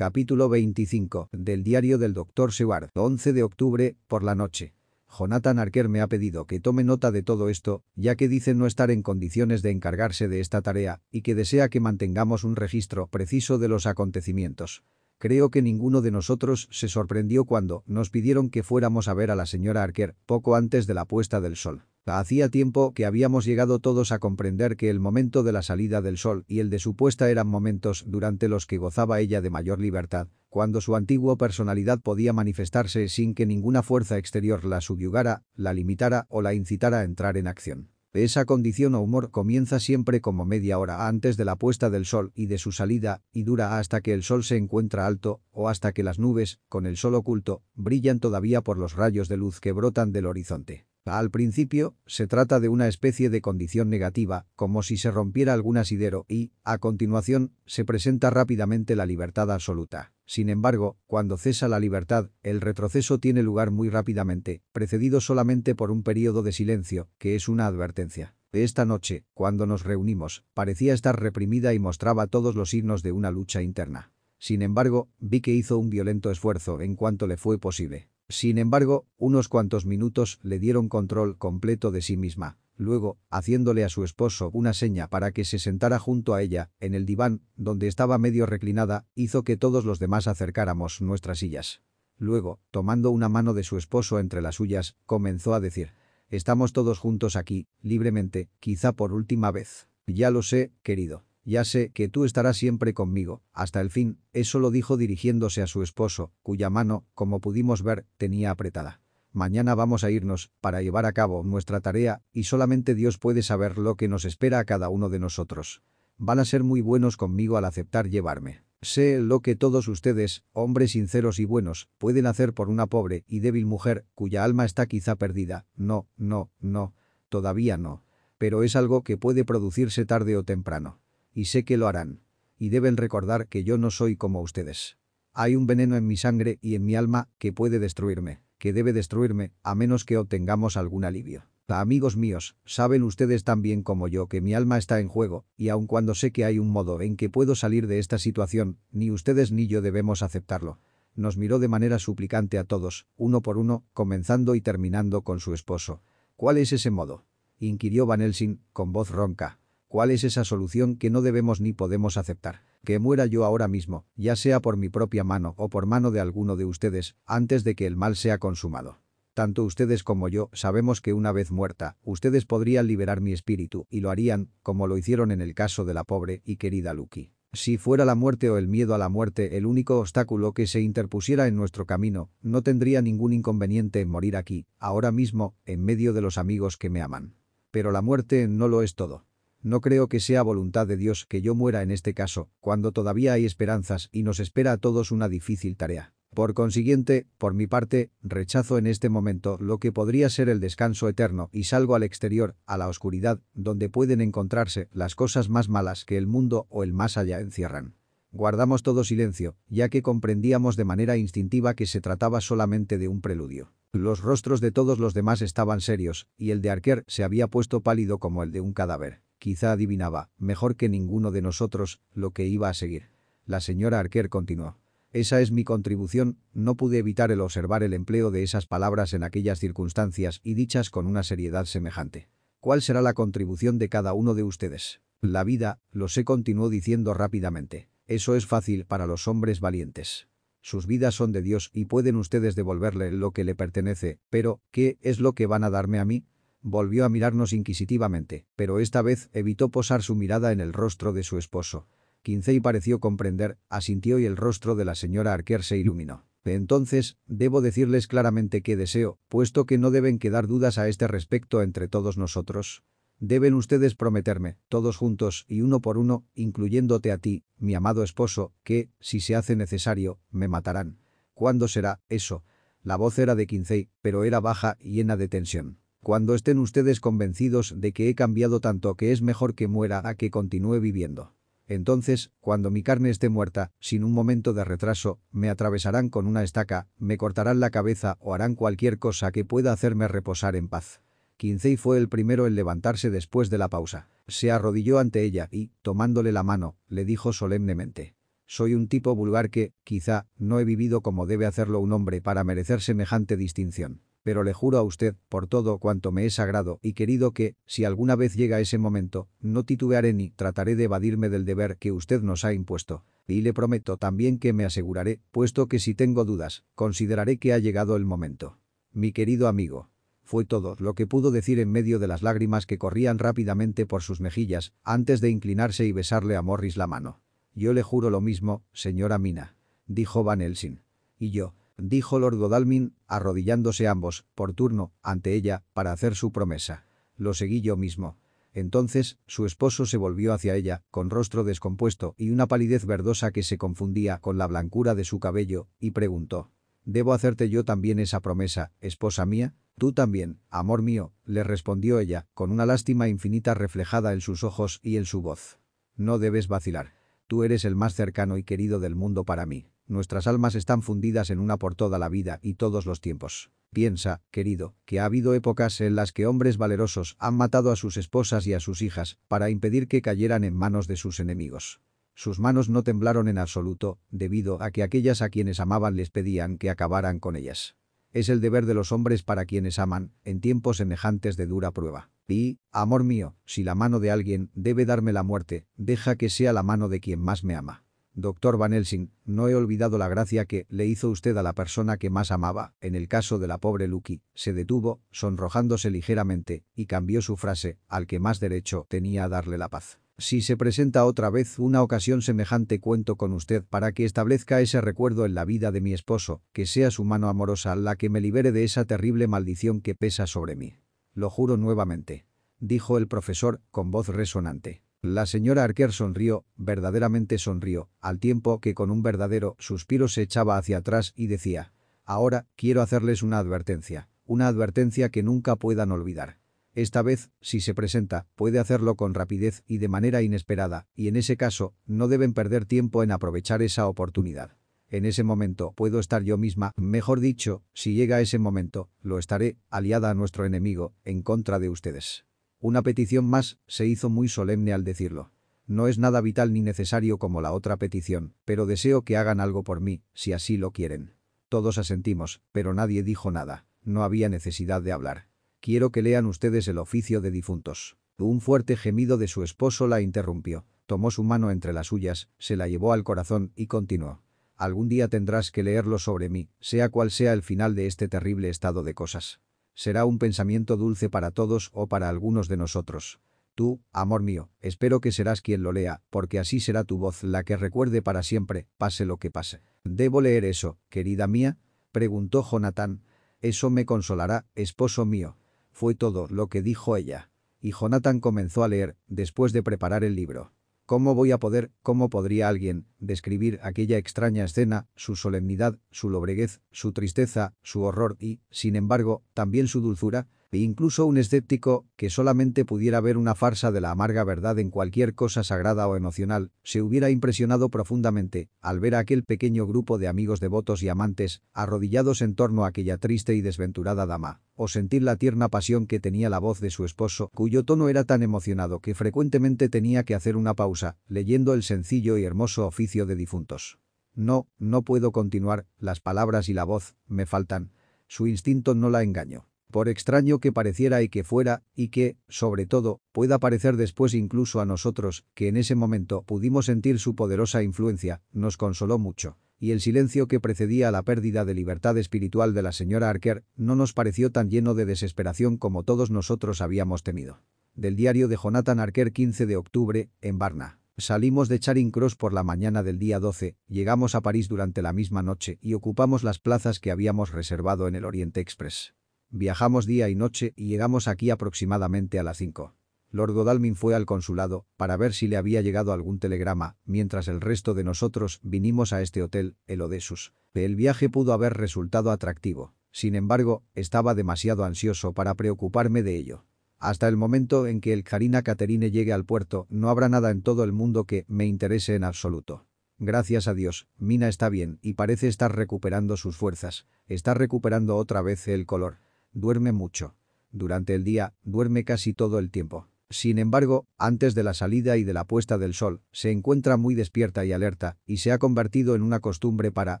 Capítulo 25 del diario del Dr. Seward, 11 de octubre, por la noche. Jonathan Arker me ha pedido que tome nota de todo esto, ya que dice no estar en condiciones de encargarse de esta tarea y que desea que mantengamos un registro preciso de los acontecimientos. Creo que ninguno de nosotros se sorprendió cuando nos pidieron que fuéramos a ver a la señora Arker poco antes de la puesta del sol. Hacía tiempo que habíamos llegado todos a comprender que el momento de la salida del sol y el de su puesta eran momentos durante los que gozaba ella de mayor libertad, cuando su antigua personalidad podía manifestarse sin que ninguna fuerza exterior la subyugara, la limitara o la incitara a entrar en acción. Esa condición o humor comienza siempre como media hora antes de la puesta del sol y de su salida, y dura hasta que el sol se encuentra alto, o hasta que las nubes, con el sol oculto, brillan todavía por los rayos de luz que brotan del horizonte. Al principio, se trata de una especie de condición negativa, como si se rompiera algún asidero y, a continuación, se presenta rápidamente la libertad absoluta. Sin embargo, cuando cesa la libertad, el retroceso tiene lugar muy rápidamente, precedido solamente por un periodo de silencio, que es una advertencia. Esta noche, cuando nos reunimos, parecía estar reprimida y mostraba todos los signos de una lucha interna. Sin embargo, vi que hizo un violento esfuerzo en cuanto le fue posible. Sin embargo, unos cuantos minutos le dieron control completo de sí misma. Luego, haciéndole a su esposo una seña para que se sentara junto a ella, en el diván, donde estaba medio reclinada, hizo que todos los demás acercáramos nuestras sillas. Luego, tomando una mano de su esposo entre las suyas, comenzó a decir, «Estamos todos juntos aquí, libremente, quizá por última vez. Ya lo sé, querido. Ya sé que tú estarás siempre conmigo, hasta el fin, eso lo dijo dirigiéndose a su esposo, cuya mano, como pudimos ver, tenía apretada. Mañana vamos a irnos, para llevar a cabo nuestra tarea, y solamente Dios puede saber lo que nos espera a cada uno de nosotros. Van a ser muy buenos conmigo al aceptar llevarme. Sé lo que todos ustedes, hombres sinceros y buenos, pueden hacer por una pobre y débil mujer cuya alma está quizá perdida. No, no, no. Todavía no. Pero es algo que puede producirse tarde o temprano y sé que lo harán. Y deben recordar que yo no soy como ustedes. Hay un veneno en mi sangre y en mi alma que puede destruirme, que debe destruirme, a menos que obtengamos algún alivio. Amigos míos, saben ustedes tan bien como yo que mi alma está en juego, y aun cuando sé que hay un modo en que puedo salir de esta situación, ni ustedes ni yo debemos aceptarlo. Nos miró de manera suplicante a todos, uno por uno, comenzando y terminando con su esposo. ¿Cuál es ese modo? inquirió Van Helsing, con voz ronca. ¿Cuál es esa solución que no debemos ni podemos aceptar? Que muera yo ahora mismo, ya sea por mi propia mano o por mano de alguno de ustedes, antes de que el mal sea consumado. Tanto ustedes como yo sabemos que una vez muerta, ustedes podrían liberar mi espíritu y lo harían, como lo hicieron en el caso de la pobre y querida Lucky. Si fuera la muerte o el miedo a la muerte el único obstáculo que se interpusiera en nuestro camino, no tendría ningún inconveniente en morir aquí, ahora mismo, en medio de los amigos que me aman. Pero la muerte no lo es todo. No creo que sea voluntad de Dios que yo muera en este caso, cuando todavía hay esperanzas y nos espera a todos una difícil tarea. Por consiguiente, por mi parte, rechazo en este momento lo que podría ser el descanso eterno y salgo al exterior, a la oscuridad, donde pueden encontrarse las cosas más malas que el mundo o el más allá encierran. Guardamos todo silencio, ya que comprendíamos de manera instintiva que se trataba solamente de un preludio. Los rostros de todos los demás estaban serios, y el de Arquer se había puesto pálido como el de un cadáver. Quizá adivinaba, mejor que ninguno de nosotros, lo que iba a seguir. La señora Arquer continuó. Esa es mi contribución, no pude evitar el observar el empleo de esas palabras en aquellas circunstancias y dichas con una seriedad semejante. ¿Cuál será la contribución de cada uno de ustedes? La vida, lo sé continuó diciendo rápidamente. Eso es fácil para los hombres valientes. Sus vidas son de Dios y pueden ustedes devolverle lo que le pertenece, pero, ¿qué es lo que van a darme a mí? Volvió a mirarnos inquisitivamente, pero esta vez evitó posar su mirada en el rostro de su esposo. Quincey pareció comprender, asintió y el rostro de la señora Arquer se iluminó. Entonces, debo decirles claramente que deseo, puesto que no deben quedar dudas a este respecto entre todos nosotros. Deben ustedes prometerme, todos juntos y uno por uno, incluyéndote a ti, mi amado esposo, que, si se hace necesario, me matarán. ¿Cuándo será eso? La voz era de Quincey, pero era baja y llena de tensión. Cuando estén ustedes convencidos de que he cambiado tanto que es mejor que muera a que continúe viviendo. Entonces, cuando mi carne esté muerta, sin un momento de retraso, me atravesarán con una estaca, me cortarán la cabeza o harán cualquier cosa que pueda hacerme reposar en paz. Quincey fue el primero en levantarse después de la pausa. Se arrodilló ante ella y, tomándole la mano, le dijo solemnemente. Soy un tipo vulgar que, quizá, no he vivido como debe hacerlo un hombre para merecer semejante distinción. Pero le juro a usted, por todo cuanto me es sagrado y querido que, si alguna vez llega ese momento, no titubearé ni trataré de evadirme del deber que usted nos ha impuesto. Y le prometo también que me aseguraré, puesto que si tengo dudas, consideraré que ha llegado el momento. Mi querido amigo. Fue todo lo que pudo decir en medio de las lágrimas que corrían rápidamente por sus mejillas, antes de inclinarse y besarle a Morris la mano. Yo le juro lo mismo, señora Mina. Dijo Van Helsing. Y yo, dijo Lord Godalming, arrodillándose ambos, por turno, ante ella, para hacer su promesa. Lo seguí yo mismo. Entonces, su esposo se volvió hacia ella, con rostro descompuesto y una palidez verdosa que se confundía con la blancura de su cabello, y preguntó. ¿Debo hacerte yo también esa promesa, esposa mía? Tú también, amor mío, le respondió ella, con una lástima infinita reflejada en sus ojos y en su voz. No debes vacilar. Tú eres el más cercano y querido del mundo para mí. Nuestras almas están fundidas en una por toda la vida y todos los tiempos. Piensa, querido, que ha habido épocas en las que hombres valerosos han matado a sus esposas y a sus hijas para impedir que cayeran en manos de sus enemigos. Sus manos no temblaron en absoluto, debido a que aquellas a quienes amaban les pedían que acabaran con ellas. Es el deber de los hombres para quienes aman, en tiempos semejantes de dura prueba. Y, amor mío, si la mano de alguien debe darme la muerte, deja que sea la mano de quien más me ama. Doctor Van Helsing, no he olvidado la gracia que le hizo usted a la persona que más amaba, en el caso de la pobre Lucky. Se detuvo, sonrojándose ligeramente, y cambió su frase, al que más derecho tenía a darle la paz. Si se presenta otra vez una ocasión semejante cuento con usted para que establezca ese recuerdo en la vida de mi esposo, que sea su mano amorosa la que me libere de esa terrible maldición que pesa sobre mí. Lo juro nuevamente. Dijo el profesor, con voz resonante. La señora Arquer sonrió, verdaderamente sonrió, al tiempo que con un verdadero suspiro se echaba hacia atrás y decía, «Ahora, quiero hacerles una advertencia, una advertencia que nunca puedan olvidar. Esta vez, si se presenta, puede hacerlo con rapidez y de manera inesperada, y en ese caso, no deben perder tiempo en aprovechar esa oportunidad. En ese momento puedo estar yo misma, mejor dicho, si llega ese momento, lo estaré, aliada a nuestro enemigo, en contra de ustedes. Una petición más, se hizo muy solemne al decirlo. No es nada vital ni necesario como la otra petición, pero deseo que hagan algo por mí, si así lo quieren. Todos asentimos, pero nadie dijo nada. No había necesidad de hablar. Quiero que lean ustedes el oficio de difuntos. Un fuerte gemido de su esposo la interrumpió. Tomó su mano entre las suyas, se la llevó al corazón y continuó. Algún día tendrás que leerlo sobre mí, sea cual sea el final de este terrible estado de cosas. Será un pensamiento dulce para todos o para algunos de nosotros. Tú, amor mío, espero que serás quien lo lea, porque así será tu voz la que recuerde para siempre, pase lo que pase. ¿Debo leer eso, querida mía? Preguntó Jonathan. Eso me consolará, esposo mío. Fue todo lo que dijo ella. Y Jonathan comenzó a leer, después de preparar el libro. ¿Cómo voy a poder, cómo podría alguien, describir aquella extraña escena, su solemnidad, su lobreguez, su tristeza, su horror y, sin embargo, también su dulzura? E incluso un escéptico, que solamente pudiera ver una farsa de la amarga verdad en cualquier cosa sagrada o emocional, se hubiera impresionado profundamente al ver a aquel pequeño grupo de amigos devotos y amantes arrodillados en torno a aquella triste y desventurada dama, o sentir la tierna pasión que tenía la voz de su esposo, cuyo tono era tan emocionado que frecuentemente tenía que hacer una pausa, leyendo el sencillo y hermoso oficio de difuntos. No, no puedo continuar, las palabras y la voz, me faltan. Su instinto no la engañó por extraño que pareciera y que fuera, y que, sobre todo, pueda parecer después incluso a nosotros, que en ese momento pudimos sentir su poderosa influencia, nos consoló mucho. Y el silencio que precedía a la pérdida de libertad espiritual de la señora Arker no nos pareció tan lleno de desesperación como todos nosotros habíamos temido. Del diario de Jonathan Arker 15 de octubre, en Varna. Salimos de Charing Cross por la mañana del día 12, llegamos a París durante la misma noche y ocupamos las plazas que habíamos reservado en el Oriente Express. Viajamos día y noche y llegamos aquí aproximadamente a las 5. Lord Godalming fue al consulado para ver si le había llegado algún telegrama, mientras el resto de nosotros vinimos a este hotel, el Odessus. El viaje pudo haber resultado atractivo. Sin embargo, estaba demasiado ansioso para preocuparme de ello. Hasta el momento en que el Carina Caterine llegue al puerto, no habrá nada en todo el mundo que me interese en absoluto. Gracias a Dios, Mina está bien y parece estar recuperando sus fuerzas. Está recuperando otra vez el color. Duerme mucho. Durante el día, duerme casi todo el tiempo. Sin embargo, antes de la salida y de la puesta del sol, se encuentra muy despierta y alerta, y se ha convertido en una costumbre para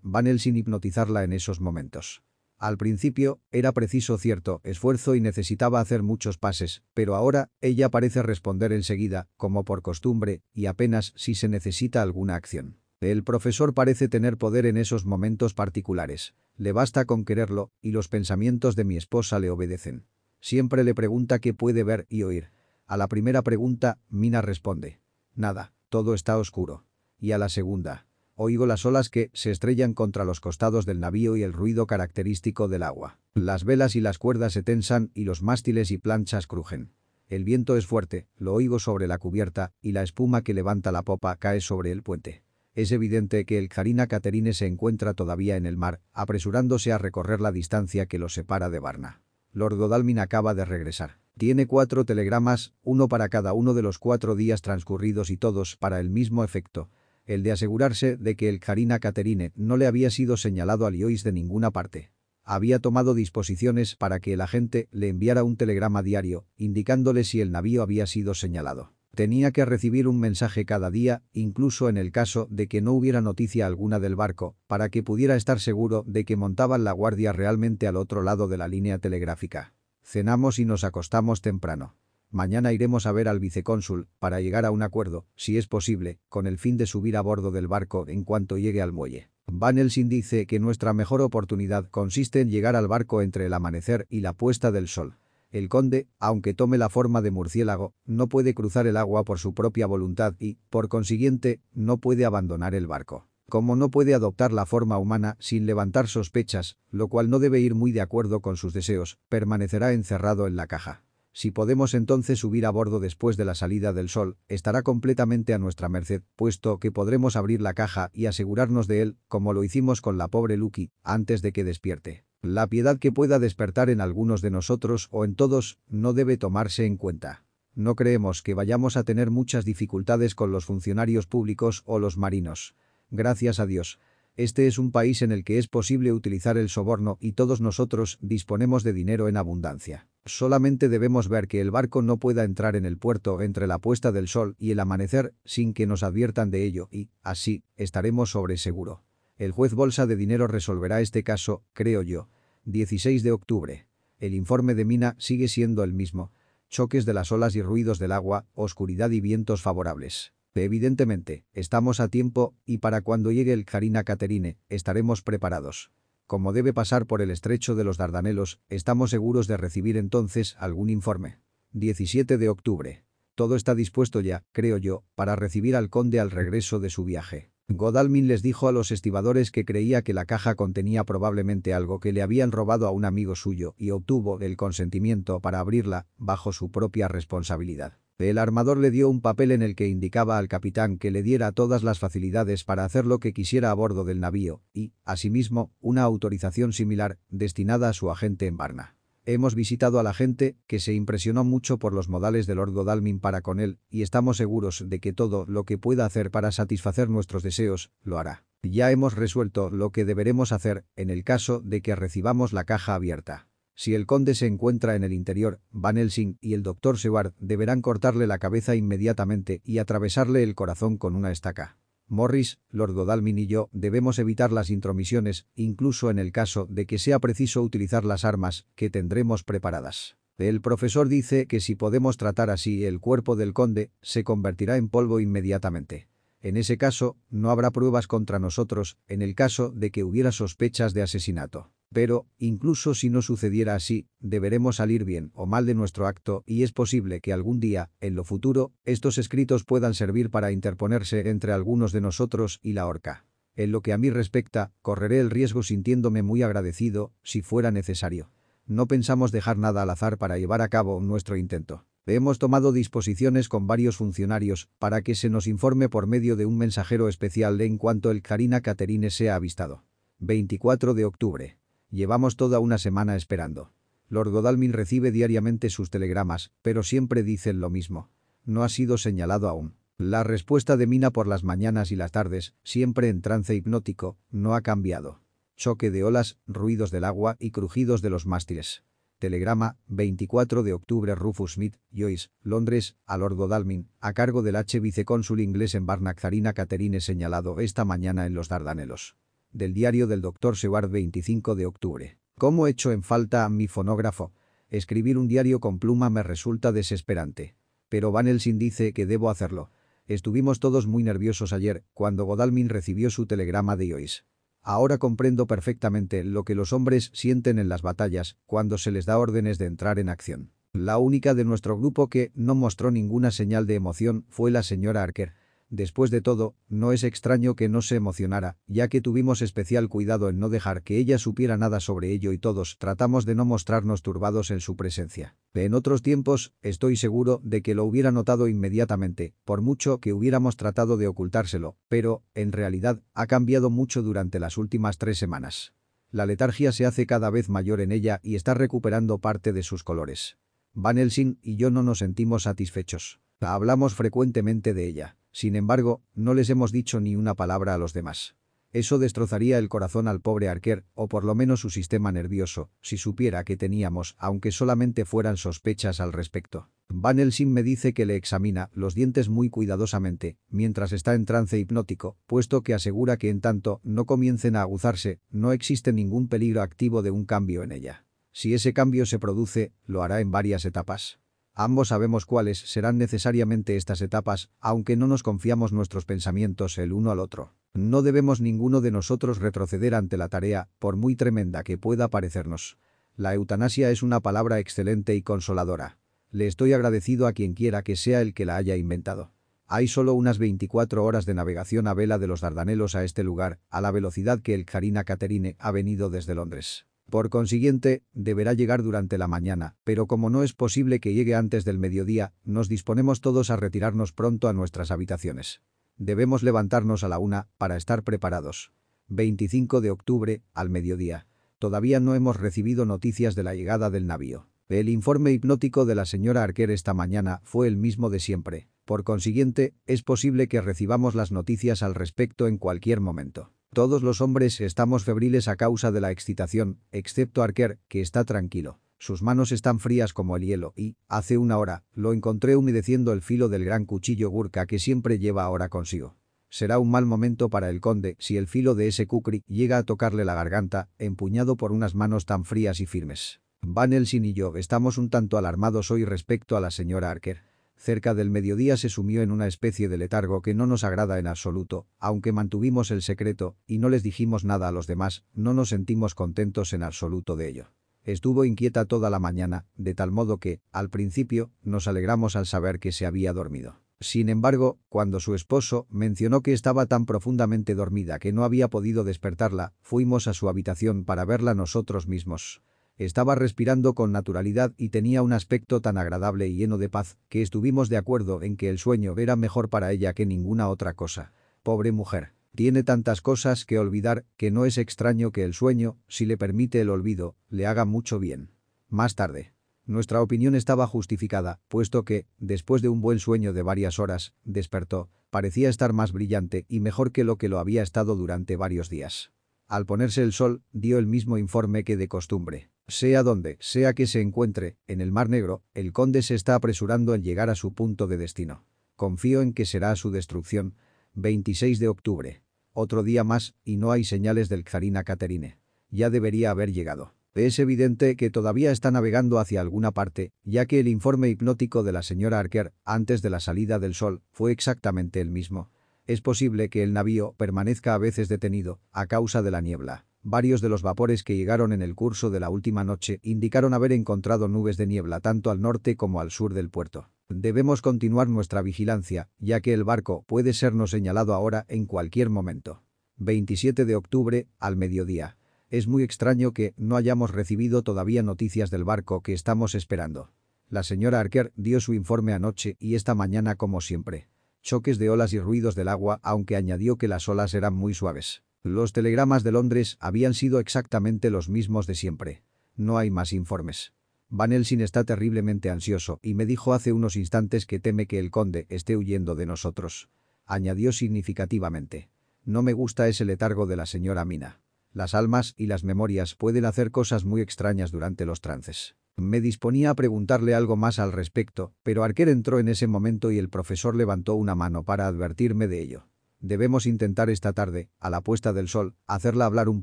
Van Helsing hipnotizarla en esos momentos. Al principio, era preciso cierto esfuerzo y necesitaba hacer muchos pases, pero ahora, ella parece responder enseguida, como por costumbre, y apenas si se necesita alguna acción. El profesor parece tener poder en esos momentos particulares. Le basta con quererlo, y los pensamientos de mi esposa le obedecen. Siempre le pregunta qué puede ver y oír. A la primera pregunta, Mina responde. Nada, todo está oscuro. Y a la segunda, Oigo las olas que se estrellan contra los costados del navío y el ruido característico del agua. Las velas y las cuerdas se tensan y los mástiles y planchas crujen. El viento es fuerte, lo oigo sobre la cubierta, y la espuma que levanta la popa cae sobre el puente. Es evidente que el Carina Caterine se encuentra todavía en el mar, apresurándose a recorrer la distancia que lo separa de Varna. Lord Godalming acaba de regresar. Tiene cuatro telegramas, uno para cada uno de los cuatro días transcurridos y todos para el mismo efecto el de asegurarse de que el Karina Caterine no le había sido señalado a Liois de ninguna parte. Había tomado disposiciones para que el agente le enviara un telegrama diario, indicándole si el navío había sido señalado. Tenía que recibir un mensaje cada día, incluso en el caso de que no hubiera noticia alguna del barco, para que pudiera estar seguro de que montaban la guardia realmente al otro lado de la línea telegráfica. Cenamos y nos acostamos temprano. Mañana iremos a ver al vicecónsul, para llegar a un acuerdo, si es posible, con el fin de subir a bordo del barco en cuanto llegue al muelle. Van Helsing dice que nuestra mejor oportunidad consiste en llegar al barco entre el amanecer y la puesta del sol. El conde, aunque tome la forma de murciélago, no puede cruzar el agua por su propia voluntad y, por consiguiente, no puede abandonar el barco. Como no puede adoptar la forma humana sin levantar sospechas, lo cual no debe ir muy de acuerdo con sus deseos, permanecerá encerrado en la caja. Si podemos entonces subir a bordo después de la salida del sol, estará completamente a nuestra merced, puesto que podremos abrir la caja y asegurarnos de él, como lo hicimos con la pobre Lucky, antes de que despierte. La piedad que pueda despertar en algunos de nosotros o en todos no debe tomarse en cuenta. No creemos que vayamos a tener muchas dificultades con los funcionarios públicos o los marinos. Gracias a Dios. Este es un país en el que es posible utilizar el soborno y todos nosotros disponemos de dinero en abundancia. Solamente debemos ver que el barco no pueda entrar en el puerto entre la puesta del sol y el amanecer sin que nos adviertan de ello y, así, estaremos sobre seguro. El juez Bolsa de Dinero resolverá este caso, creo yo. 16 de octubre. El informe de Mina sigue siendo el mismo. Choques de las olas y ruidos del agua, oscuridad y vientos favorables. Evidentemente, estamos a tiempo y para cuando llegue el Carina Caterine, estaremos preparados. Como debe pasar por el estrecho de los Dardanelos, estamos seguros de recibir entonces algún informe. 17 de octubre. Todo está dispuesto ya, creo yo, para recibir al conde al regreso de su viaje. Godalming les dijo a los estibadores que creía que la caja contenía probablemente algo que le habían robado a un amigo suyo y obtuvo el consentimiento para abrirla bajo su propia responsabilidad. El armador le dio un papel en el que indicaba al capitán que le diera todas las facilidades para hacer lo que quisiera a bordo del navío y, asimismo, una autorización similar destinada a su agente en Varna. Hemos visitado a la gente, que se impresionó mucho por los modales del Lord Godalming para con él, y estamos seguros de que todo lo que pueda hacer para satisfacer nuestros deseos, lo hará. Ya hemos resuelto lo que deberemos hacer en el caso de que recibamos la caja abierta. Si el conde se encuentra en el interior, Van Helsing y el doctor Seward deberán cortarle la cabeza inmediatamente y atravesarle el corazón con una estaca. Morris, Lord Godalming y yo debemos evitar las intromisiones, incluso en el caso de que sea preciso utilizar las armas que tendremos preparadas. El profesor dice que si podemos tratar así el cuerpo del conde, se convertirá en polvo inmediatamente. En ese caso, no habrá pruebas contra nosotros, en el caso de que hubiera sospechas de asesinato. Pero, incluso si no sucediera así, deberemos salir bien o mal de nuestro acto y es posible que algún día, en lo futuro, estos escritos puedan servir para interponerse entre algunos de nosotros y la horca. En lo que a mí respecta, correré el riesgo sintiéndome muy agradecido, si fuera necesario. No pensamos dejar nada al azar para llevar a cabo nuestro intento. Hemos tomado disposiciones con varios funcionarios para que se nos informe por medio de un mensajero especial en cuanto el Karina Caterine sea avistado. 24 de octubre. Llevamos toda una semana esperando. Lord Godalming recibe diariamente sus telegramas, pero siempre dicen lo mismo. No ha sido señalado aún. La respuesta de Mina por las mañanas y las tardes, siempre en trance hipnótico, no ha cambiado. Choque de olas, ruidos del agua y crujidos de los mástiles. Telegrama, 24 de octubre Rufus Smith, Joyce, Londres, a Lord Godalming, a cargo del H. vicecónsul inglés en Barnack Zarina Caterine señalado esta mañana en los Dardanelos. Del diario del Dr. Seward 25 de octubre. ¿Cómo echo en falta a mi fonógrafo? Escribir un diario con pluma me resulta desesperante. Pero Van Helsing dice que debo hacerlo. Estuvimos todos muy nerviosos ayer, cuando Godalming recibió su telegrama de Joyce. Ahora comprendo perfectamente lo que los hombres sienten en las batallas cuando se les da órdenes de entrar en acción. La única de nuestro grupo que no mostró ninguna señal de emoción fue la señora Arker. Después de todo, no es extraño que no se emocionara, ya que tuvimos especial cuidado en no dejar que ella supiera nada sobre ello y todos tratamos de no mostrarnos turbados en su presencia. En otros tiempos, estoy seguro de que lo hubiera notado inmediatamente, por mucho que hubiéramos tratado de ocultárselo, pero, en realidad, ha cambiado mucho durante las últimas tres semanas. La letargia se hace cada vez mayor en ella y está recuperando parte de sus colores. Van Helsing y yo no nos sentimos satisfechos. Hablamos frecuentemente de ella. Sin embargo, no les hemos dicho ni una palabra a los demás. Eso destrozaría el corazón al pobre Arquer, o por lo menos su sistema nervioso, si supiera que teníamos, aunque solamente fueran sospechas al respecto. Van Helsing me dice que le examina los dientes muy cuidadosamente, mientras está en trance hipnótico, puesto que asegura que en tanto no comiencen a aguzarse, no existe ningún peligro activo de un cambio en ella. Si ese cambio se produce, lo hará en varias etapas. Ambos sabemos cuáles serán necesariamente estas etapas, aunque no nos confiamos nuestros pensamientos el uno al otro. No debemos ninguno de nosotros retroceder ante la tarea, por muy tremenda que pueda parecernos. La eutanasia es una palabra excelente y consoladora. Le estoy agradecido a quien quiera que sea el que la haya inventado. Hay solo unas 24 horas de navegación a vela de los Dardanelos a este lugar, a la velocidad que el Carina Caterine ha venido desde Londres. Por consiguiente, deberá llegar durante la mañana, pero como no es posible que llegue antes del mediodía, nos disponemos todos a retirarnos pronto a nuestras habitaciones. Debemos levantarnos a la una para estar preparados. 25 de octubre, al mediodía. Todavía no hemos recibido noticias de la llegada del navío. El informe hipnótico de la señora Arquer esta mañana fue el mismo de siempre. Por consiguiente, es posible que recibamos las noticias al respecto en cualquier momento. Todos los hombres estamos febriles a causa de la excitación, excepto Arker, que está tranquilo. Sus manos están frías como el hielo y, hace una hora, lo encontré humedeciendo el filo del gran cuchillo Gurka que siempre lleva ahora consigo. Será un mal momento para el conde si el filo de ese kukri llega a tocarle la garganta, empuñado por unas manos tan frías y firmes. Van Helsing y yo estamos un tanto alarmados hoy respecto a la señora Arker. Cerca del mediodía se sumió en una especie de letargo que no nos agrada en absoluto, aunque mantuvimos el secreto y no les dijimos nada a los demás, no nos sentimos contentos en absoluto de ello. Estuvo inquieta toda la mañana, de tal modo que, al principio, nos alegramos al saber que se había dormido. Sin embargo, cuando su esposo mencionó que estaba tan profundamente dormida que no había podido despertarla, fuimos a su habitación para verla nosotros mismos. Estaba respirando con naturalidad y tenía un aspecto tan agradable y lleno de paz que estuvimos de acuerdo en que el sueño era mejor para ella que ninguna otra cosa. Pobre mujer. Tiene tantas cosas que olvidar que no es extraño que el sueño, si le permite el olvido, le haga mucho bien. Más tarde. Nuestra opinión estaba justificada, puesto que, después de un buen sueño de varias horas, despertó, parecía estar más brillante y mejor que lo que lo había estado durante varios días. Al ponerse el sol, dio el mismo informe que de costumbre. Sea donde sea que se encuentre, en el Mar Negro, el conde se está apresurando en llegar a su punto de destino. Confío en que será su destrucción. 26 de octubre. Otro día más, y no hay señales del Xarina Caterine. Ya debería haber llegado. Es evidente que todavía está navegando hacia alguna parte, ya que el informe hipnótico de la señora Arker, antes de la salida del sol, fue exactamente el mismo. Es posible que el navío permanezca a veces detenido, a causa de la niebla. Varios de los vapores que llegaron en el curso de la última noche indicaron haber encontrado nubes de niebla tanto al norte como al sur del puerto. Debemos continuar nuestra vigilancia, ya que el barco puede sernos señalado ahora en cualquier momento. 27 de octubre, al mediodía. Es muy extraño que no hayamos recibido todavía noticias del barco que estamos esperando. La señora Arker dio su informe anoche y esta mañana como siempre. Choques de olas y ruidos del agua, aunque añadió que las olas eran muy suaves. Los telegramas de Londres habían sido exactamente los mismos de siempre. No hay más informes. Van Helsing está terriblemente ansioso y me dijo hace unos instantes que teme que el conde esté huyendo de nosotros. Añadió significativamente. No me gusta ese letargo de la señora Mina. Las almas y las memorias pueden hacer cosas muy extrañas durante los trances. Me disponía a preguntarle algo más al respecto, pero Arquer entró en ese momento y el profesor levantó una mano para advertirme de ello. Debemos intentar esta tarde, a la puesta del sol, hacerla hablar un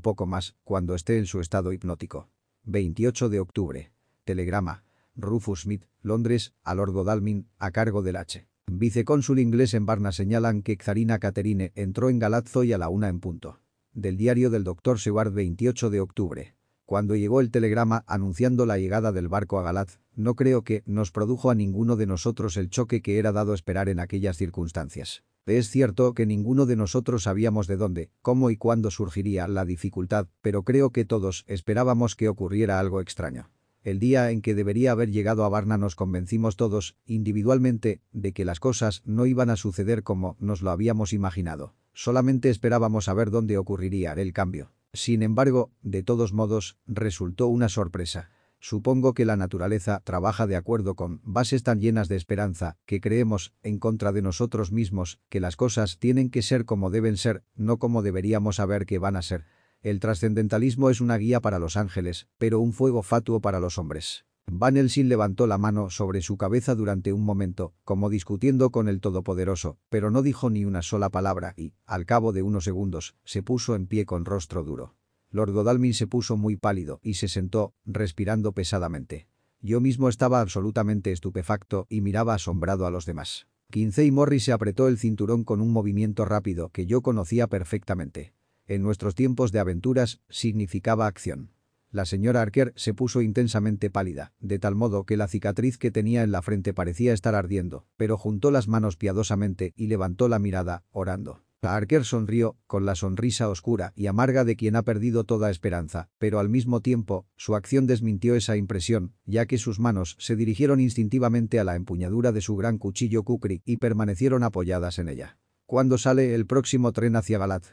poco más, cuando esté en su estado hipnótico. 28 de octubre. Telegrama. Rufus Smith, Londres, a Lord Godalming, a cargo del H. Vicecónsul inglés en Varna señalan que Xarina Caterine entró en Galazzo y a la una en punto. Del diario del Dr. Seward 28 de octubre. Cuando llegó el telegrama anunciando la llegada del barco a Galaz, no creo que nos produjo a ninguno de nosotros el choque que era dado esperar en aquellas circunstancias. Es cierto que ninguno de nosotros sabíamos de dónde, cómo y cuándo surgiría la dificultad, pero creo que todos esperábamos que ocurriera algo extraño. El día en que debería haber llegado a Varna nos convencimos todos, individualmente, de que las cosas no iban a suceder como nos lo habíamos imaginado. Solamente esperábamos saber dónde ocurriría el cambio. Sin embargo, de todos modos, resultó una sorpresa. Supongo que la naturaleza trabaja de acuerdo con bases tan llenas de esperanza que creemos, en contra de nosotros mismos, que las cosas tienen que ser como deben ser, no como deberíamos saber que van a ser. El trascendentalismo es una guía para los ángeles, pero un fuego fatuo para los hombres. Van Helsing levantó la mano sobre su cabeza durante un momento, como discutiendo con el Todopoderoso, pero no dijo ni una sola palabra y, al cabo de unos segundos, se puso en pie con rostro duro. Lord Godalming se puso muy pálido y se sentó, respirando pesadamente. Yo mismo estaba absolutamente estupefacto y miraba asombrado a los demás. Quincey Morris se apretó el cinturón con un movimiento rápido que yo conocía perfectamente. En nuestros tiempos de aventuras, significaba acción. La señora Arquer se puso intensamente pálida, de tal modo que la cicatriz que tenía en la frente parecía estar ardiendo, pero juntó las manos piadosamente y levantó la mirada, orando. Arquer sonrió, con la sonrisa oscura y amarga de quien ha perdido toda esperanza, pero al mismo tiempo, su acción desmintió esa impresión, ya que sus manos se dirigieron instintivamente a la empuñadura de su gran cuchillo kukri y permanecieron apoyadas en ella. ¿Cuándo sale el próximo tren hacia Galat?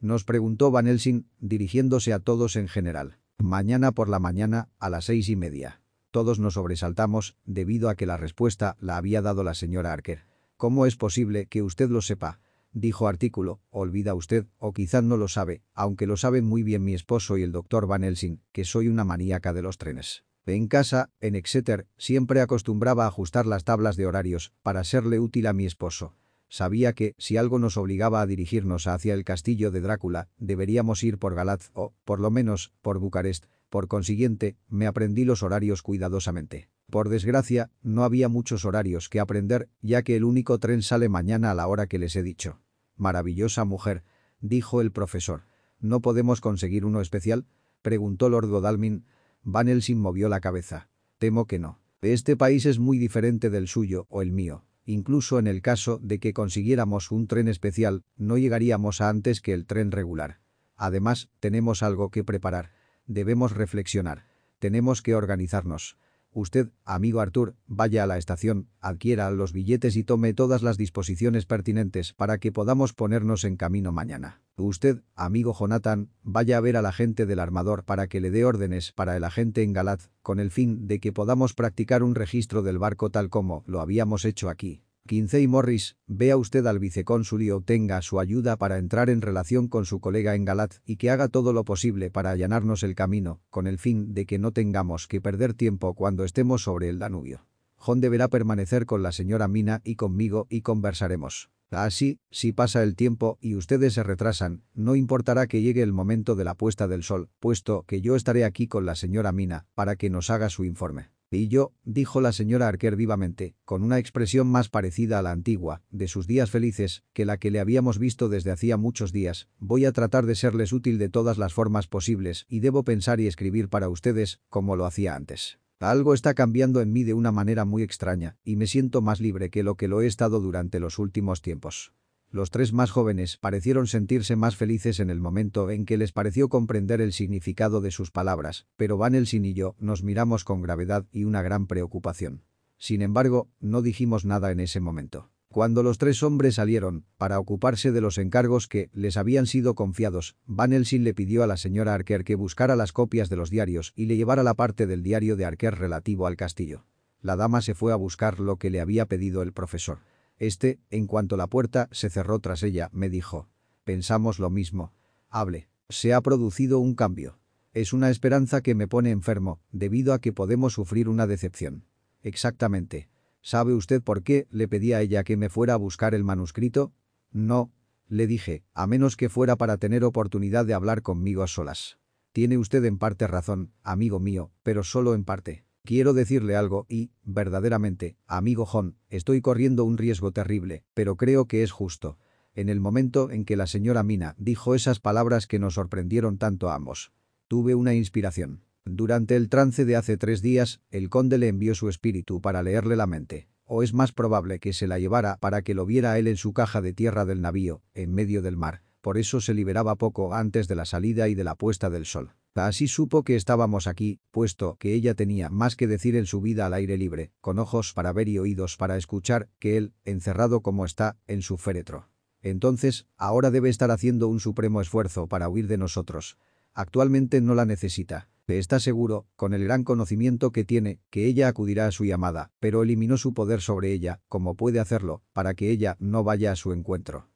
Nos preguntó Van Helsing, dirigiéndose a todos en general. Mañana por la mañana, a las seis y media. Todos nos sobresaltamos, debido a que la respuesta la había dado la señora Arker. ¿Cómo es posible que usted lo sepa? Dijo artículo, olvida usted, o quizá no lo sabe, aunque lo saben muy bien mi esposo y el doctor Van Helsing, que soy una maníaca de los trenes. En casa, en Exeter, siempre acostumbraba a ajustar las tablas de horarios, para serle útil a mi esposo. Sabía que, si algo nos obligaba a dirigirnos hacia el castillo de Drácula, deberíamos ir por Galaz o, por lo menos, por Bucarest. Por consiguiente, me aprendí los horarios cuidadosamente. Por desgracia, no había muchos horarios que aprender, ya que el único tren sale mañana a la hora que les he dicho. Maravillosa mujer, dijo el profesor. ¿No podemos conseguir uno especial? Preguntó Lord Godalming. Van Helsing movió la cabeza. Temo que no. Este país es muy diferente del suyo o el mío. Incluso en el caso de que consiguiéramos un tren especial, no llegaríamos a antes que el tren regular. Además, tenemos algo que preparar. Debemos reflexionar. Tenemos que organizarnos. Usted, amigo Arthur, vaya a la estación, adquiera los billetes y tome todas las disposiciones pertinentes para que podamos ponernos en camino mañana. Usted, amigo Jonathan, vaya a ver al agente del armador para que le dé órdenes para el agente en Galat, con el fin de que podamos practicar un registro del barco tal como lo habíamos hecho aquí. Quincey Morris, vea usted al vicecónsul y obtenga su ayuda para entrar en relación con su colega en Galat y que haga todo lo posible para allanarnos el camino, con el fin de que no tengamos que perder tiempo cuando estemos sobre el Danubio. John deberá permanecer con la señora Mina y conmigo y conversaremos. Así, si pasa el tiempo y ustedes se retrasan, no importará que llegue el momento de la puesta del sol, puesto que yo estaré aquí con la señora Mina para que nos haga su informe. Y yo, dijo la señora Arquer vivamente, con una expresión más parecida a la antigua, de sus días felices, que la que le habíamos visto desde hacía muchos días, voy a tratar de serles útil de todas las formas posibles y debo pensar y escribir para ustedes, como lo hacía antes. Algo está cambiando en mí de una manera muy extraña, y me siento más libre que lo que lo he estado durante los últimos tiempos. Los tres más jóvenes parecieron sentirse más felices en el momento en que les pareció comprender el significado de sus palabras, pero Van Helsing y yo nos miramos con gravedad y una gran preocupación. Sin embargo, no dijimos nada en ese momento. Cuando los tres hombres salieron, para ocuparse de los encargos que les habían sido confiados, Van Helsing le pidió a la señora Arquer que buscara las copias de los diarios y le llevara la parte del diario de Arquer relativo al castillo. La dama se fue a buscar lo que le había pedido el profesor. Este, en cuanto la puerta se cerró tras ella, me dijo. Pensamos lo mismo. Hable. Se ha producido un cambio. Es una esperanza que me pone enfermo, debido a que podemos sufrir una decepción. Exactamente. ¿Sabe usted por qué le pedí a ella que me fuera a buscar el manuscrito? No, le dije, a menos que fuera para tener oportunidad de hablar conmigo a solas. Tiene usted en parte razón, amigo mío, pero solo en parte. Quiero decirle algo y, verdaderamente, amigo John, estoy corriendo un riesgo terrible, pero creo que es justo. En el momento en que la señora Mina dijo esas palabras que nos sorprendieron tanto a ambos, tuve una inspiración. Durante el trance de hace tres días, el conde le envió su espíritu para leerle la mente. O es más probable que se la llevara para que lo viera él en su caja de tierra del navío, en medio del mar. Por eso se liberaba poco antes de la salida y de la puesta del sol. Así supo que estábamos aquí, puesto que ella tenía más que decir en su vida al aire libre, con ojos para ver y oídos para escuchar, que él, encerrado como está, en su féretro. Entonces, ahora debe estar haciendo un supremo esfuerzo para huir de nosotros. Actualmente no la necesita. Está seguro, con el gran conocimiento que tiene, que ella acudirá a su llamada, pero eliminó su poder sobre ella, como puede hacerlo, para que ella no vaya a su encuentro.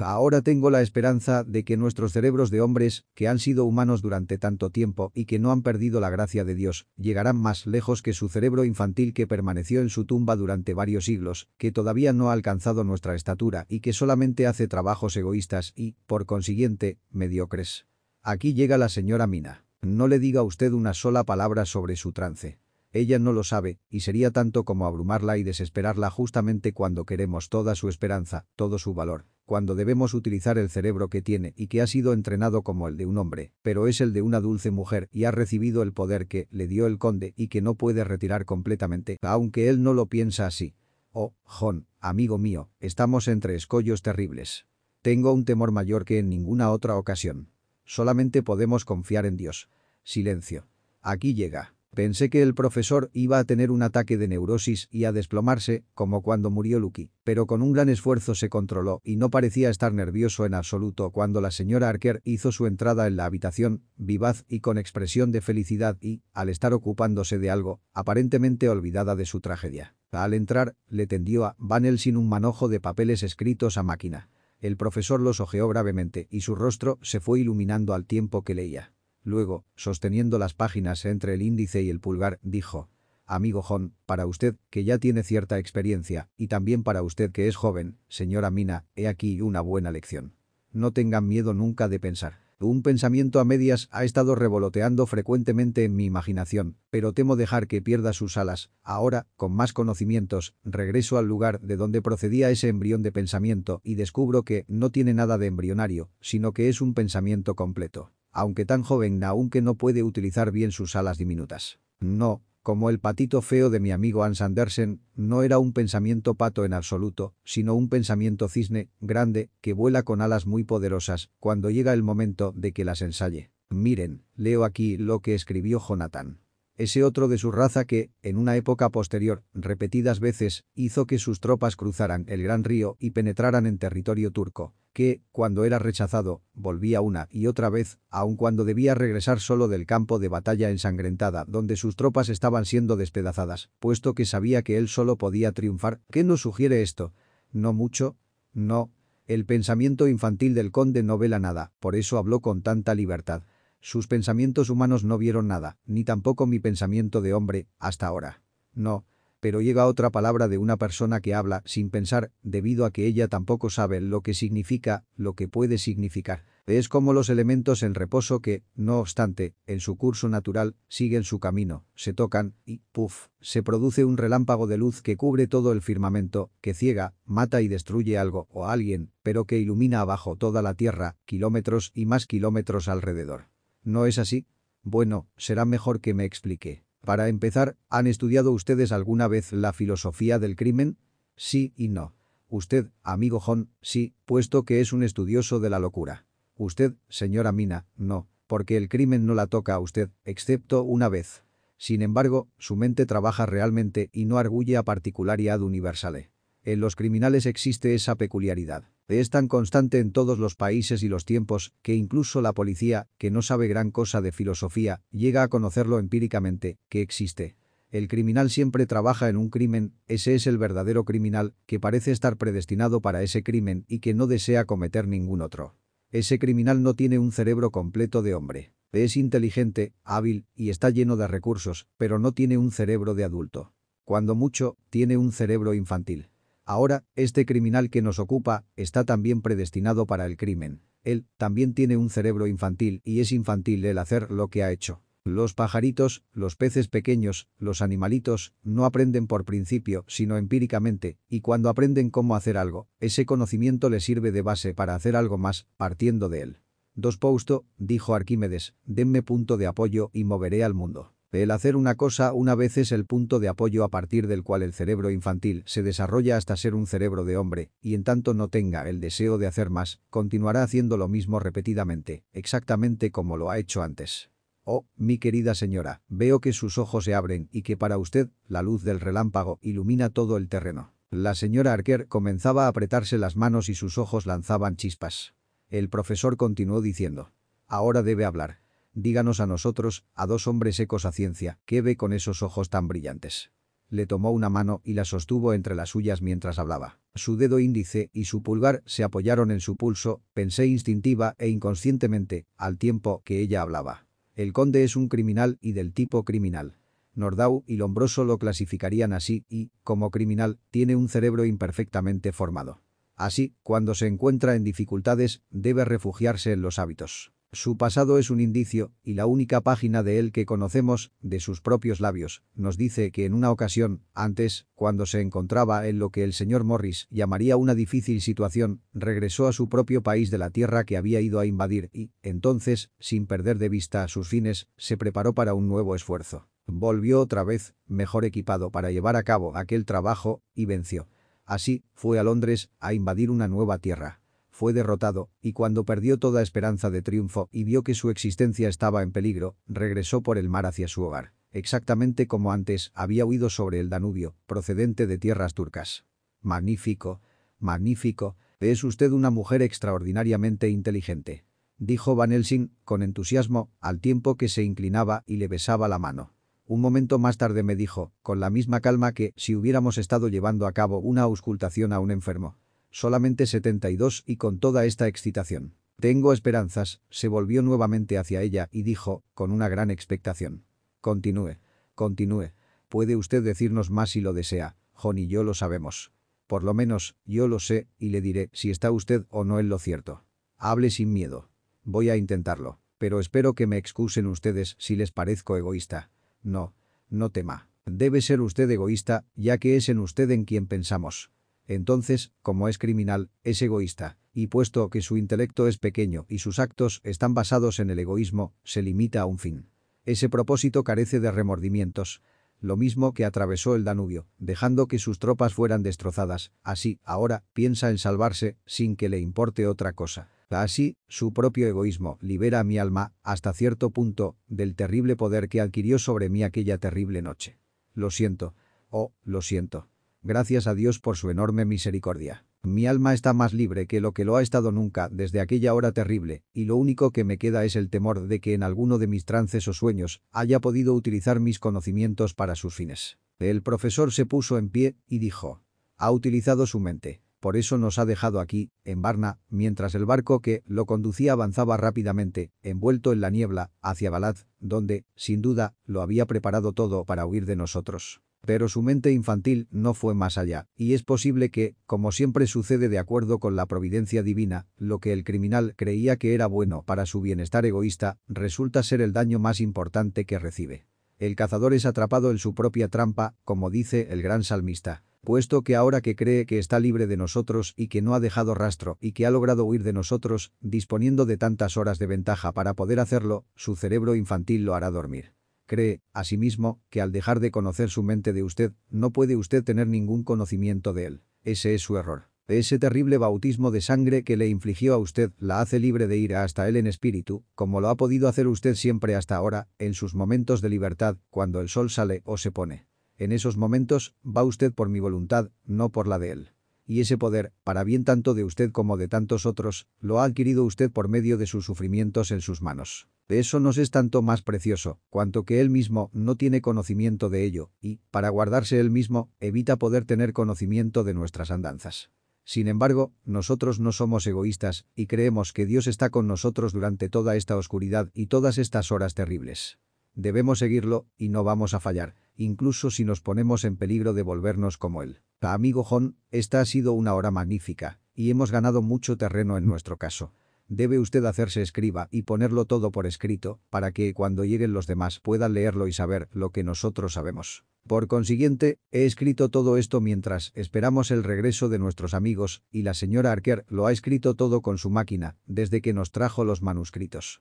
Ah, ahora tengo la esperanza de que nuestros cerebros de hombres, que han sido humanos durante tanto tiempo y que no han perdido la gracia de Dios, llegarán más lejos que su cerebro infantil que permaneció en su tumba durante varios siglos, que todavía no ha alcanzado nuestra estatura y que solamente hace trabajos egoístas y, por consiguiente, mediocres. Aquí llega la señora Mina. No le diga usted una sola palabra sobre su trance. Ella no lo sabe, y sería tanto como abrumarla y desesperarla justamente cuando queremos toda su esperanza, todo su valor, cuando debemos utilizar el cerebro que tiene y que ha sido entrenado como el de un hombre, pero es el de una dulce mujer y ha recibido el poder que le dio el conde y que no puede retirar completamente, aunque él no lo piensa así. Oh, John, amigo mío, estamos entre escollos terribles. Tengo un temor mayor que en ninguna otra ocasión. Solamente podemos confiar en Dios. Silencio. Aquí llega. Pensé que el profesor iba a tener un ataque de neurosis y a desplomarse, como cuando murió Lucky, pero con un gran esfuerzo se controló y no parecía estar nervioso en absoluto cuando la señora Arker hizo su entrada en la habitación, vivaz y con expresión de felicidad y, al estar ocupándose de algo, aparentemente olvidada de su tragedia. Al entrar, le tendió a Van Helsing un manojo de papeles escritos a máquina. El profesor los ojeó gravemente y su rostro se fue iluminando al tiempo que leía. Luego, sosteniendo las páginas entre el índice y el pulgar, dijo, Amigo John, para usted, que ya tiene cierta experiencia, y también para usted que es joven, señora Mina, he aquí una buena lección. No tengan miedo nunca de pensar. Un pensamiento a medias ha estado revoloteando frecuentemente en mi imaginación, pero temo dejar que pierda sus alas. Ahora, con más conocimientos, regreso al lugar de donde procedía ese embrión de pensamiento y descubro que no tiene nada de embrionario, sino que es un pensamiento completo. Aunque tan joven aún que no puede utilizar bien sus alas diminutas. No, como el patito feo de mi amigo Hans Andersen, no era un pensamiento pato en absoluto, sino un pensamiento cisne, grande, que vuela con alas muy poderosas, cuando llega el momento de que las ensaye. Miren, leo aquí lo que escribió Jonathan ese otro de su raza que, en una época posterior, repetidas veces, hizo que sus tropas cruzaran el gran río y penetraran en territorio turco, que, cuando era rechazado, volvía una y otra vez, aun cuando debía regresar solo del campo de batalla ensangrentada donde sus tropas estaban siendo despedazadas, puesto que sabía que él solo podía triunfar. ¿Qué nos sugiere esto? No mucho. No. El pensamiento infantil del conde no vela nada, por eso habló con tanta libertad. Sus pensamientos humanos no vieron nada, ni tampoco mi pensamiento de hombre, hasta ahora. No, pero llega otra palabra de una persona que habla sin pensar, debido a que ella tampoco sabe lo que significa, lo que puede significar. Es como los elementos en reposo que, no obstante, en su curso natural, siguen su camino, se tocan y, puff, se produce un relámpago de luz que cubre todo el firmamento, que ciega, mata y destruye algo o alguien, pero que ilumina abajo toda la tierra, kilómetros y más kilómetros alrededor. ¿No es así? Bueno, será mejor que me explique. Para empezar, ¿han estudiado ustedes alguna vez la filosofía del crimen? Sí y no. Usted, amigo John, sí, puesto que es un estudioso de la locura. Usted, señora Mina, no, porque el crimen no la toca a usted, excepto una vez. Sin embargo, su mente trabaja realmente y no arguye a particularidad universale. En los criminales existe esa peculiaridad. Es tan constante en todos los países y los tiempos que incluso la policía, que no sabe gran cosa de filosofía, llega a conocerlo empíricamente, que existe. El criminal siempre trabaja en un crimen, ese es el verdadero criminal, que parece estar predestinado para ese crimen y que no desea cometer ningún otro. Ese criminal no tiene un cerebro completo de hombre. Es inteligente, hábil y está lleno de recursos, pero no tiene un cerebro de adulto. Cuando mucho, tiene un cerebro infantil. Ahora, este criminal que nos ocupa está también predestinado para el crimen. Él también tiene un cerebro infantil y es infantil el hacer lo que ha hecho. Los pajaritos, los peces pequeños, los animalitos, no aprenden por principio, sino empíricamente, y cuando aprenden cómo hacer algo, ese conocimiento les sirve de base para hacer algo más, partiendo de él. Dos Pousto, dijo Arquímedes, denme punto de apoyo y moveré al mundo. El hacer una cosa una vez es el punto de apoyo a partir del cual el cerebro infantil se desarrolla hasta ser un cerebro de hombre, y en tanto no tenga el deseo de hacer más, continuará haciendo lo mismo repetidamente, exactamente como lo ha hecho antes. Oh, mi querida señora, veo que sus ojos se abren y que para usted, la luz del relámpago ilumina todo el terreno. La señora Arquer comenzaba a apretarse las manos y sus ojos lanzaban chispas. El profesor continuó diciendo. Ahora debe hablar. Díganos a nosotros, a dos hombres secos a ciencia, ¿qué ve con esos ojos tan brillantes? Le tomó una mano y la sostuvo entre las suyas mientras hablaba. Su dedo índice y su pulgar se apoyaron en su pulso, pensé instintiva e inconscientemente, al tiempo que ella hablaba. El conde es un criminal y del tipo criminal. Nordau y Lombroso lo clasificarían así y, como criminal, tiene un cerebro imperfectamente formado. Así, cuando se encuentra en dificultades, debe refugiarse en los hábitos. Su pasado es un indicio, y la única página de él que conocemos, de sus propios labios, nos dice que en una ocasión, antes, cuando se encontraba en lo que el señor Morris llamaría una difícil situación, regresó a su propio país de la tierra que había ido a invadir y, entonces, sin perder de vista sus fines, se preparó para un nuevo esfuerzo. Volvió otra vez, mejor equipado para llevar a cabo aquel trabajo, y venció. Así, fue a Londres a invadir una nueva tierra fue derrotado, y cuando perdió toda esperanza de triunfo y vio que su existencia estaba en peligro, regresó por el mar hacia su hogar, exactamente como antes había huido sobre el Danubio, procedente de tierras turcas. Magnífico, magnífico, es usted una mujer extraordinariamente inteligente, dijo Van Helsing, con entusiasmo, al tiempo que se inclinaba y le besaba la mano. Un momento más tarde me dijo, con la misma calma que si hubiéramos estado llevando a cabo una auscultación a un enfermo solamente 72 y con toda esta excitación. Tengo esperanzas, se volvió nuevamente hacia ella y dijo, con una gran expectación. Continúe, continúe. Puede usted decirnos más si lo desea, John y yo lo sabemos. Por lo menos, yo lo sé y le diré si está usted o no en lo cierto. Hable sin miedo. Voy a intentarlo, pero espero que me excusen ustedes si les parezco egoísta. No, no tema. Debe ser usted egoísta, ya que es en usted en quien pensamos. Entonces, como es criminal, es egoísta, y puesto que su intelecto es pequeño y sus actos están basados en el egoísmo, se limita a un fin. Ese propósito carece de remordimientos, lo mismo que atravesó el Danubio, dejando que sus tropas fueran destrozadas, así, ahora, piensa en salvarse, sin que le importe otra cosa. Así, su propio egoísmo libera a mi alma, hasta cierto punto, del terrible poder que adquirió sobre mí aquella terrible noche. Lo siento. Oh, lo siento. Gracias a Dios por su enorme misericordia. Mi alma está más libre que lo que lo ha estado nunca desde aquella hora terrible, y lo único que me queda es el temor de que en alguno de mis trances o sueños haya podido utilizar mis conocimientos para sus fines. El profesor se puso en pie y dijo, ha utilizado su mente. Por eso nos ha dejado aquí, en Varna, mientras el barco que lo conducía avanzaba rápidamente, envuelto en la niebla, hacia Balad, donde, sin duda, lo había preparado todo para huir de nosotros. Pero su mente infantil no fue más allá, y es posible que, como siempre sucede de acuerdo con la providencia divina, lo que el criminal creía que era bueno para su bienestar egoísta, resulta ser el daño más importante que recibe. El cazador es atrapado en su propia trampa, como dice el gran salmista, puesto que ahora que cree que está libre de nosotros y que no ha dejado rastro y que ha logrado huir de nosotros, disponiendo de tantas horas de ventaja para poder hacerlo, su cerebro infantil lo hará dormir. Cree, asimismo, que al dejar de conocer su mente de usted, no puede usted tener ningún conocimiento de él. Ese es su error. Ese terrible bautismo de sangre que le infligió a usted la hace libre de ir hasta él en espíritu, como lo ha podido hacer usted siempre hasta ahora, en sus momentos de libertad, cuando el sol sale o se pone. En esos momentos, va usted por mi voluntad, no por la de él. Y ese poder, para bien tanto de usted como de tantos otros, lo ha adquirido usted por medio de sus sufrimientos en sus manos. Eso nos es tanto más precioso, cuanto que él mismo no tiene conocimiento de ello y, para guardarse él mismo, evita poder tener conocimiento de nuestras andanzas. Sin embargo, nosotros no somos egoístas y creemos que Dios está con nosotros durante toda esta oscuridad y todas estas horas terribles. Debemos seguirlo y no vamos a fallar, incluso si nos ponemos en peligro de volvernos como él. Amigo John, esta ha sido una hora magnífica, y hemos ganado mucho terreno en nuestro caso. Debe usted hacerse escriba y ponerlo todo por escrito, para que cuando lleguen los demás puedan leerlo y saber lo que nosotros sabemos. Por consiguiente, he escrito todo esto mientras esperamos el regreso de nuestros amigos, y la señora Arker lo ha escrito todo con su máquina, desde que nos trajo los manuscritos.